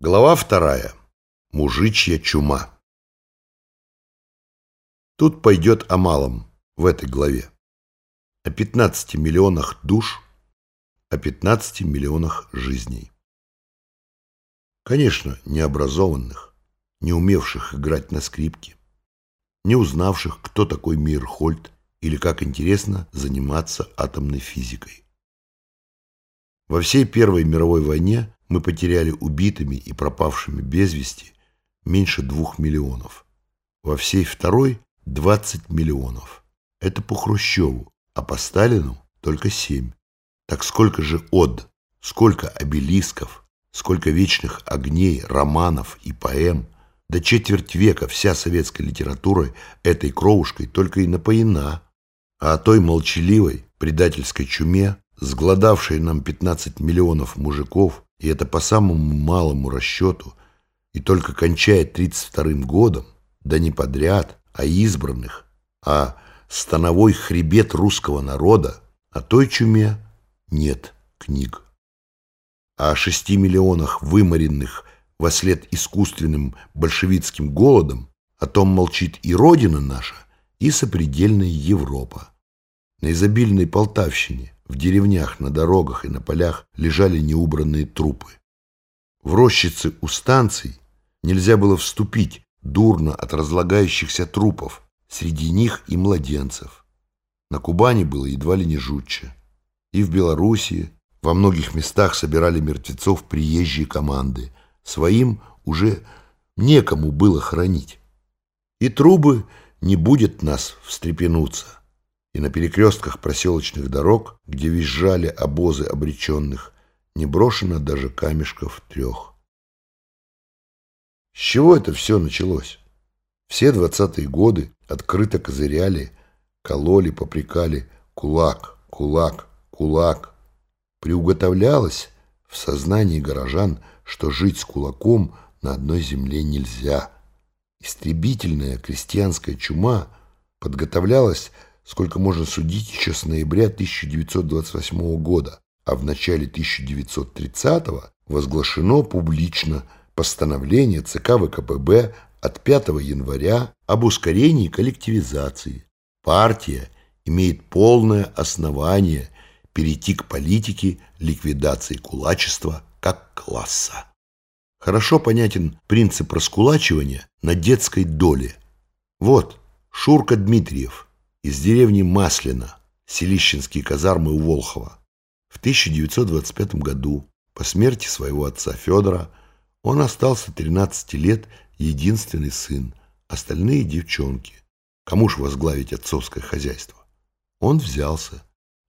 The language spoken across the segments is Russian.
Глава вторая. Мужичья чума. Тут пойдет о малом в этой главе. О 15 миллионах душ, о 15 миллионах жизней. Конечно, необразованных, не умевших играть на скрипке, не узнавших, кто такой Мирхольд или как интересно заниматься атомной физикой. Во всей Первой мировой войне мы потеряли убитыми и пропавшими без вести меньше двух миллионов. Во всей второй – 20 миллионов. Это по Хрущеву, а по Сталину только 7. Так сколько же од, сколько обелисков, сколько вечных огней, романов и поэм. До четверть века вся советская литература этой кровушкой только и напоена. А о той молчаливой, предательской чуме, сгладавшей нам 15 миллионов мужиков, и это по самому малому расчету, и только кончает 32-м годом, да не подряд, а избранных, а становой хребет русского народа, о той чуме нет книг. А о шести миллионах выморенных во след искусственным большевистским голодом о том молчит и Родина наша, и сопредельная Европа. На изобильной Полтавщине в деревнях, на дорогах и на полях лежали неубранные трупы. В рощице у станций нельзя было вступить дурно от разлагающихся трупов, среди них и младенцев. На Кубани было едва ли не жутче. И в Белоруссии во многих местах собирали мертвецов приезжие команды. Своим уже некому было хранить. И трубы не будет нас встрепенуться и на перекрестках проселочных дорог, где визжали обозы обреченных, не брошено даже камешков трех. С чего это все началось? Все двадцатые годы открыто козыряли, кололи, попрекали «кулак, кулак, кулак». Приуготовлялось в сознании горожан, что жить с кулаком на одной земле нельзя. Истребительная крестьянская чума подготовлялась сколько можно судить еще с ноября 1928 года, а в начале 1930 возглашено публично постановление ЦК ВКПБ от 5 января об ускорении коллективизации. Партия имеет полное основание перейти к политике ликвидации кулачества как класса. Хорошо понятен принцип раскулачивания на детской доле. Вот Шурка Дмитриев – из деревни Маслина, селищенские казармы у Волхова. В 1925 году, по смерти своего отца Федора, он остался 13 лет единственный сын, остальные девчонки. Кому ж возглавить отцовское хозяйство? Он взялся,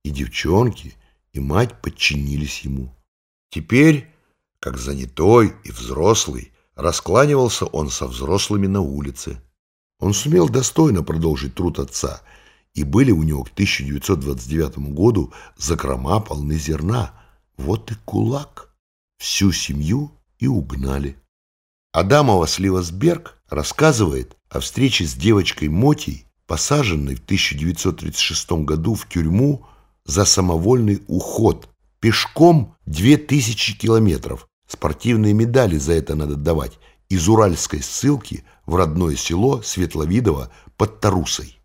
и девчонки, и мать подчинились ему. Теперь, как занятой и взрослый, раскланивался он со взрослыми на улице. Он сумел достойно продолжить труд отца – и были у него к 1929 году закрома полны зерна. Вот и кулак. Всю семью и угнали. Адамова Сливасберг рассказывает о встрече с девочкой Мотей, посаженной в 1936 году в тюрьму за самовольный уход. Пешком 2000 километров. Спортивные медали за это надо давать. Из уральской ссылки в родное село Светловидово под Тарусой.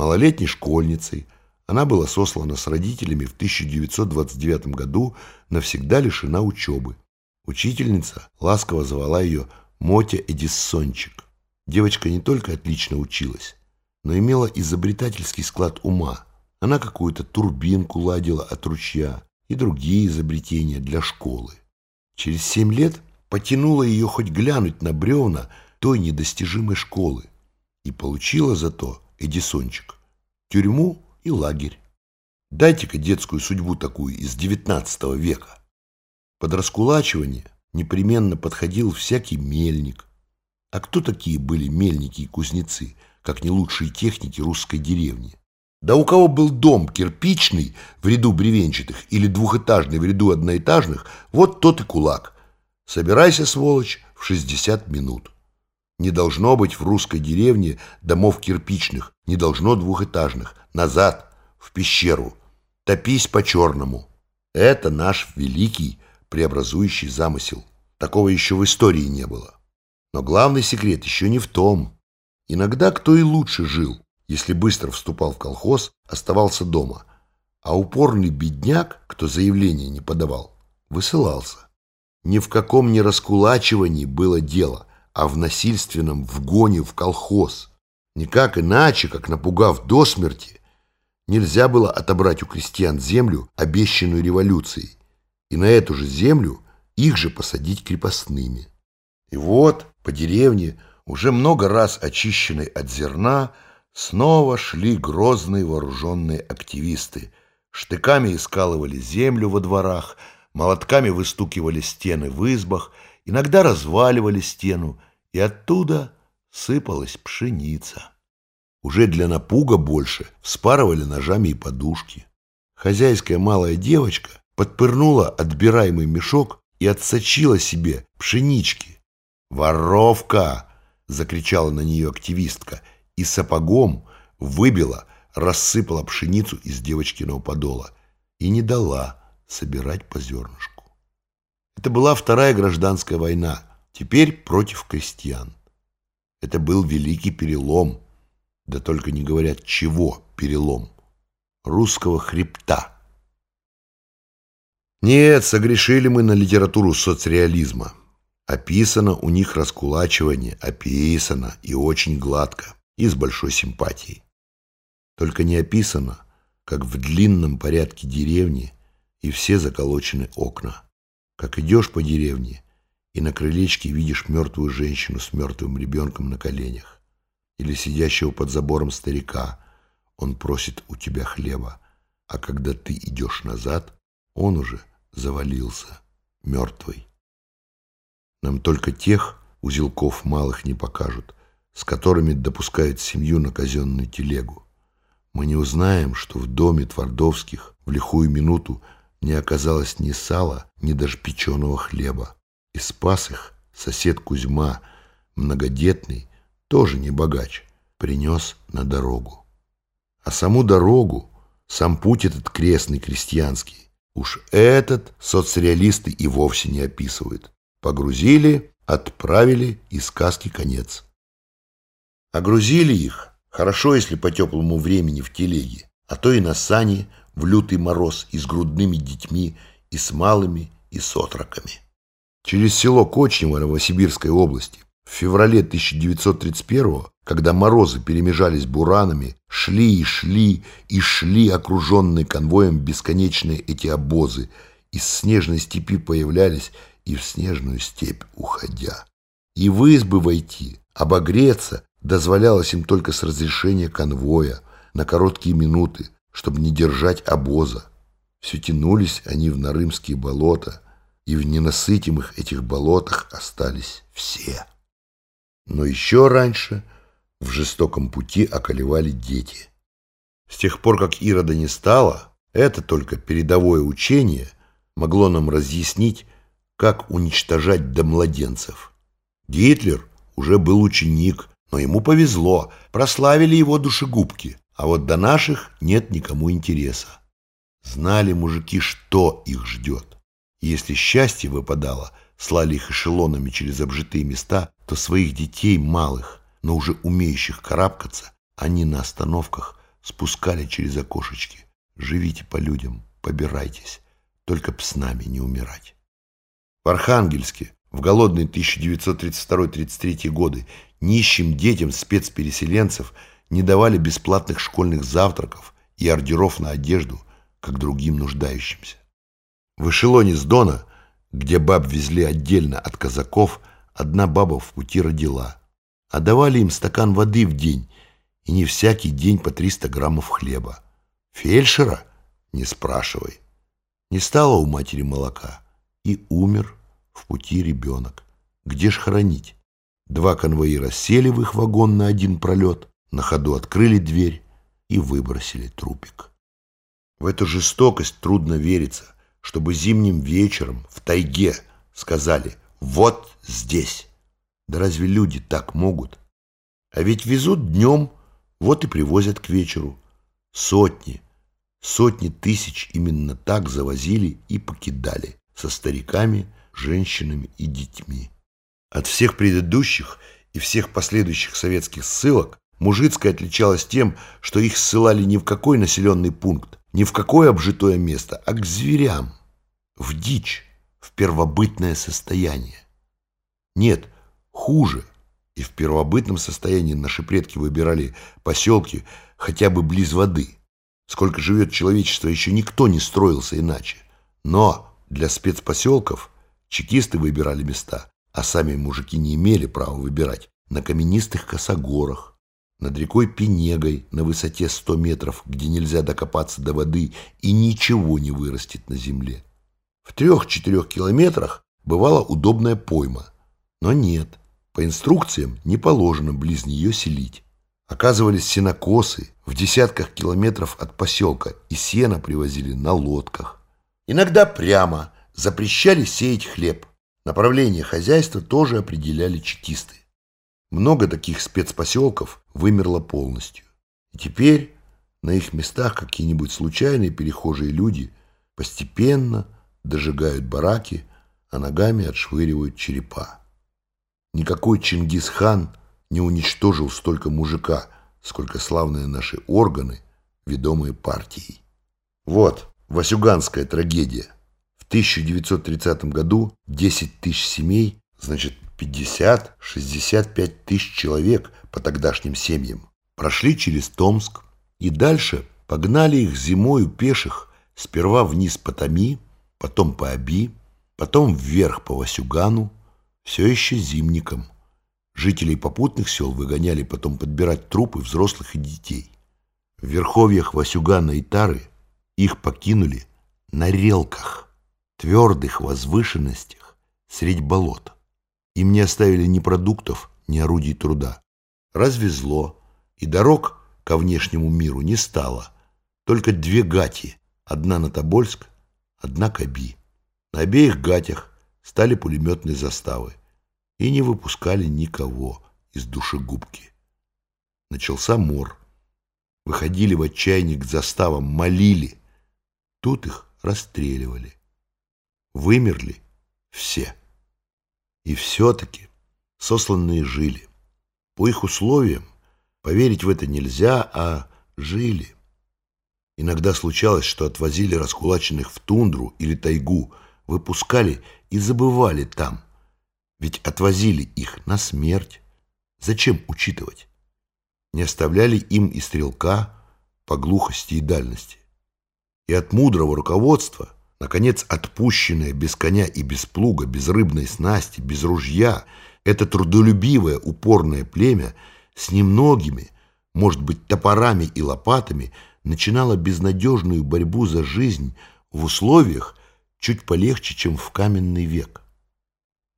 Малолетней школьницей она была сослана с родителями в 1929 году, навсегда лишена учебы. Учительница ласково звала ее Мотя Эдиссончик. Девочка не только отлично училась, но имела изобретательский склад ума. Она какую-то турбинку ладила от ручья и другие изобретения для школы. Через семь лет потянула ее хоть глянуть на бревна той недостижимой школы и получила зато Эдисончик, тюрьму и лагерь. Дайте-ка детскую судьбу такую из XIX века. Под раскулачивание непременно подходил всякий мельник. А кто такие были мельники и кузнецы, как не лучшие техники русской деревни? Да у кого был дом кирпичный в ряду бревенчатых или двухэтажный в ряду одноэтажных, вот тот и кулак. Собирайся, сволочь, в 60 минут. Не должно быть в русской деревне домов кирпичных, не должно двухэтажных. Назад, в пещеру. Топись по-черному. Это наш великий преобразующий замысел. Такого еще в истории не было. Но главный секрет еще не в том. Иногда кто и лучше жил, если быстро вступал в колхоз, оставался дома. А упорный бедняк, кто заявление не подавал, высылался. Ни в каком не раскулачивании было дело, а в насильственном вгоне в колхоз. Никак иначе, как напугав до смерти, нельзя было отобрать у крестьян землю, обещанную революцией, и на эту же землю их же посадить крепостными. И вот по деревне, уже много раз очищенной от зерна, снова шли грозные вооруженные активисты. Штыками искалывали землю во дворах, молотками выстукивали стены в избах, иногда разваливали стену, и оттуда сыпалась пшеница. Уже для напуга больше вспарывали ножами и подушки. Хозяйская малая девочка подпырнула отбираемый мешок и отсочила себе пшенички. «Воровка!» — закричала на нее активистка и сапогом выбила, рассыпала пшеницу из девочкиного подола и не дала собирать по зернышку. Это была вторая гражданская война, теперь против крестьян. Это был великий перелом, да только не говорят, чего перелом, русского хребта. Нет, согрешили мы на литературу соцреализма. Описано у них раскулачивание, описано и очень гладко, и с большой симпатией. Только не описано, как в длинном порядке деревни и все заколочены окна. Как идешь по деревне, и на крылечке видишь мертвую женщину с мертвым ребенком на коленях, или сидящего под забором старика, он просит у тебя хлеба, а когда ты идешь назад, он уже завалился, мертвый. Нам только тех узелков малых не покажут, с которыми допускают семью на казенную телегу. Мы не узнаем, что в доме Твардовских в лихую минуту не оказалось ни сала, ни даже печеного хлеба. И спас их сосед Кузьма, многодетный, тоже не богач, принес на дорогу. А саму дорогу, сам путь этот крестный крестьянский, Уж этот соцреалисты и вовсе не описывают. Погрузили, отправили, и сказки конец. А грузили их, хорошо, если по теплому времени в телеге, а то и на сани в лютый мороз и с грудными детьми, и с малыми, и с отроками. Через село Кочнево Новосибирской области в феврале 1931 когда морозы перемежались буранами, шли и шли и шли окруженные конвоем бесконечные эти обозы, из снежной степи появлялись и в снежную степь уходя. И в избы войти, обогреться дозволялось им только с разрешения конвоя на короткие минуты, чтобы не держать обоза. Все тянулись они в Нарымские болота, и в ненасытимых этих болотах остались все. Но еще раньше в жестоком пути околевали дети. С тех пор, как Ирода не стало, это только передовое учение могло нам разъяснить, как уничтожать до младенцев. Гитлер уже был ученик, но ему повезло, прославили его душегубки, а вот до наших нет никому интереса. Знали мужики, что их ждет. если счастье выпадало, слали их эшелонами через обжитые места, то своих детей малых, но уже умеющих карабкаться, они на остановках спускали через окошечки. Живите по людям, побирайтесь, только б с нами не умирать. В Архангельске в голодные 1932-33 годы нищим детям спецпереселенцев не давали бесплатных школьных завтраков и ордеров на одежду, как другим нуждающимся. В эшелоне с Дона, где баб везли отдельно от казаков, Одна баба в пути родила, а давали им стакан воды в день, и не всякий день по 300 граммов хлеба. Фельдшера? Не спрашивай. Не стало у матери молока, и умер в пути ребенок. Где ж хранить? Два конвоира сели в их вагон на один пролет, на ходу открыли дверь и выбросили трупик. В эту жестокость трудно вериться, чтобы зимним вечером в тайге сказали вот здесь. Да разве люди так могут? А ведь везут днем, вот и привозят к вечеру. Сотни, сотни тысяч именно так завозили и покидали со стариками, женщинами и детьми. От всех предыдущих и всех последующих советских ссылок Мужицкая отличалась тем, что их ссылали не в какой населенный пункт, не в какое обжитое место, а к зверям, в дичь, в первобытное состояние. Нет, хуже. И в первобытном состоянии наши предки выбирали поселки хотя бы близ воды. Сколько живет человечество, еще никто не строился иначе. Но для спецпоселков чекисты выбирали места, а сами мужики не имели права выбирать на каменистых косогорах, над рекой Пенегой на высоте 100 метров, где нельзя докопаться до воды и ничего не вырастет на земле. В трех-четырех километрах бывала удобная пойма, но нет, по инструкциям не положено близ нее селить. Оказывались сенокосы в десятках километров от поселка, и сено привозили на лодках. Иногда прямо запрещали сеять хлеб. Направление хозяйства тоже определяли чекисты. Много таких спецпоселков вымерло полностью. И теперь на их местах какие-нибудь случайные перехожие люди постепенно дожигают бараки, а ногами отшвыривают черепа. Никакой Чингисхан не уничтожил столько мужика, сколько славные наши органы, ведомые партией. Вот, Васюганская трагедия. В 1930 году 10 тысяч семей, значит, 50-65 тысяч человек по тогдашним семьям прошли через Томск и дальше погнали их зимою пеших сперва вниз по Томи, потом по Оби, потом вверх по Васюгану, все еще зимником. Жителей попутных сел выгоняли потом подбирать трупы взрослых и детей. В верховьях Васюгана и Тары их покинули на релках, твердых возвышенностях средь болот. Им не оставили ни продуктов, ни орудий труда. Развезло, и дорог ко внешнему миру не стало. Только две гати, одна на Тобольск, одна к Аби. На обеих гатях стали пулеметные заставы и не выпускали никого из душегубки. Начался мор. Выходили в отчаянии к заставам, молили. Тут их расстреливали. Вымерли все. И все-таки сосланные жили. По их условиям поверить в это нельзя, а жили. Иногда случалось, что отвозили раскулаченных в тундру или тайгу, выпускали и забывали там. Ведь отвозили их на смерть. Зачем учитывать? Не оставляли им и стрелка по глухости и дальности. И от мудрого руководства – Наконец, отпущенное без коня и без плуга, без рыбной снасти, без ружья, это трудолюбивое, упорное племя с немногими, может быть, топорами и лопатами, начинало безнадежную борьбу за жизнь в условиях чуть полегче, чем в каменный век.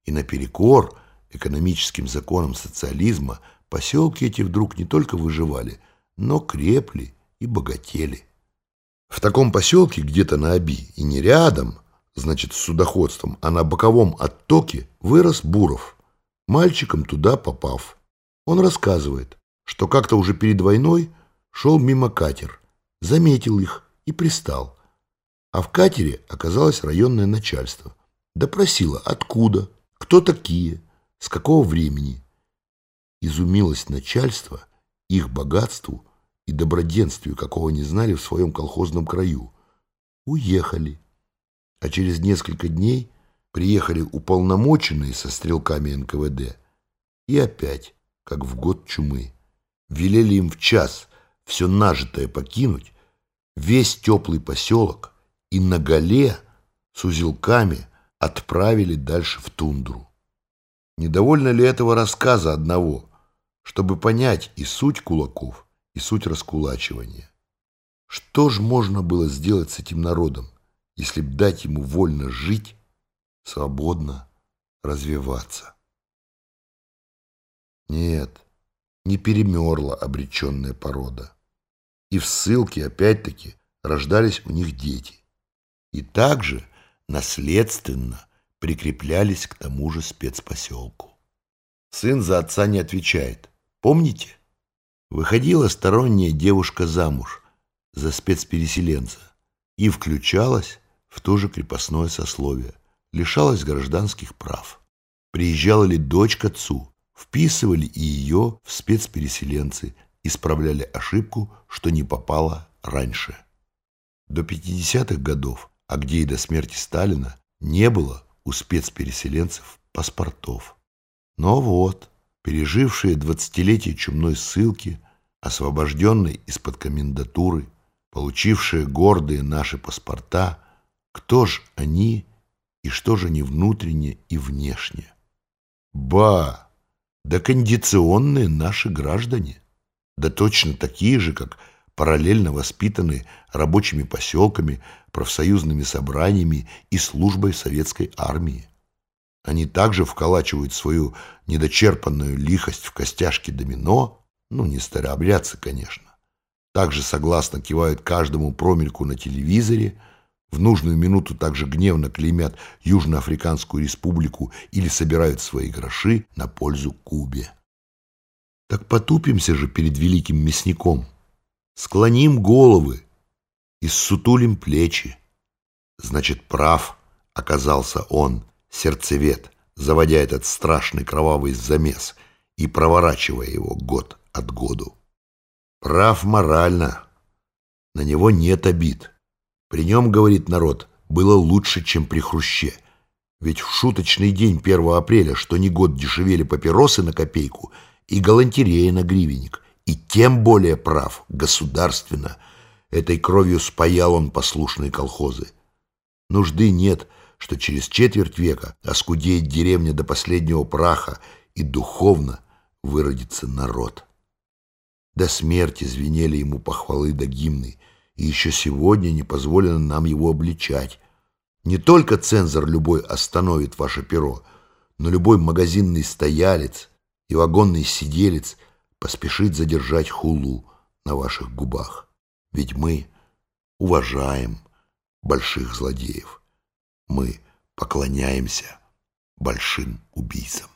И наперекор экономическим законам социализма поселки эти вдруг не только выживали, но крепли и богатели. В таком поселке где-то на Оби и не рядом, значит, с судоходством, а на боковом оттоке вырос Буров, мальчиком туда попав. Он рассказывает, что как-то уже перед войной шел мимо катер, заметил их и пристал. А в катере оказалось районное начальство. Допросило, откуда, кто такие, с какого времени. Изумилось начальство их богатству – и доброденствию, какого не знали в своем колхозном краю. Уехали. А через несколько дней приехали уполномоченные со стрелками НКВД. И опять, как в год чумы, велели им в час все нажитое покинуть, весь теплый поселок и на голе с узелками отправили дальше в тундру. Недовольно ли этого рассказа одного, чтобы понять и суть кулаков, и суть раскулачивания. Что ж можно было сделать с этим народом, если б дать ему вольно жить, свободно развиваться? Нет, не перемерла обреченная порода. И в ссылке, опять-таки, рождались у них дети. И также наследственно прикреплялись к тому же спецпоселку. Сын за отца не отвечает. Помните? Выходила сторонняя девушка замуж за спецпереселенца и включалась в то же крепостное сословие. лишалась гражданских прав. Приезжала ли дочь к отцу, вписывали и ее в спецпереселенцы, исправляли ошибку, что не попала раньше. До 50-х годов, а где и до смерти Сталина, не было у спецпереселенцев паспортов. Но вот, пережившие двадцатилетие чумной ссылки, освобожденные из-под комендатуры, получившие гордые наши паспорта, кто ж они и что же они внутренне и внешне? Ба! Да кондиционные наши граждане, да точно такие же, как параллельно воспитанные рабочими поселками, профсоюзными собраниями и службой советской армии. Они также вколачивают свою недочерпанную лихость в костяшки домино, ну, не старообрядцы, конечно. Также согласно кивают каждому промельку на телевизоре, в нужную минуту также гневно клеймят Южноафриканскую республику или собирают свои гроши на пользу Кубе. Так потупимся же перед великим мясником, склоним головы и ссутулим плечи. Значит, прав оказался он, сердцевед, заводя этот страшный кровавый замес и проворачивая его год от году. Прав морально, на него нет обид. При нем, говорит народ, было лучше, чем при Хруще. Ведь в шуточный день 1 апреля, что не год дешевели папиросы на копейку и галантерея на гривенник, и тем более прав, государственно. Этой кровью спаял он послушные колхозы. Нужды нет, что через четверть века оскудеет деревня до последнего праха, и духовно выродится народ. До смерти звенели ему похвалы да гимны, и еще сегодня не позволено нам его обличать. Не только цензор любой остановит ваше перо, но любой магазинный стоялец и вагонный сиделец поспешит задержать хулу на ваших губах. Ведь мы уважаем больших злодеев. Мы поклоняемся большим убийцам.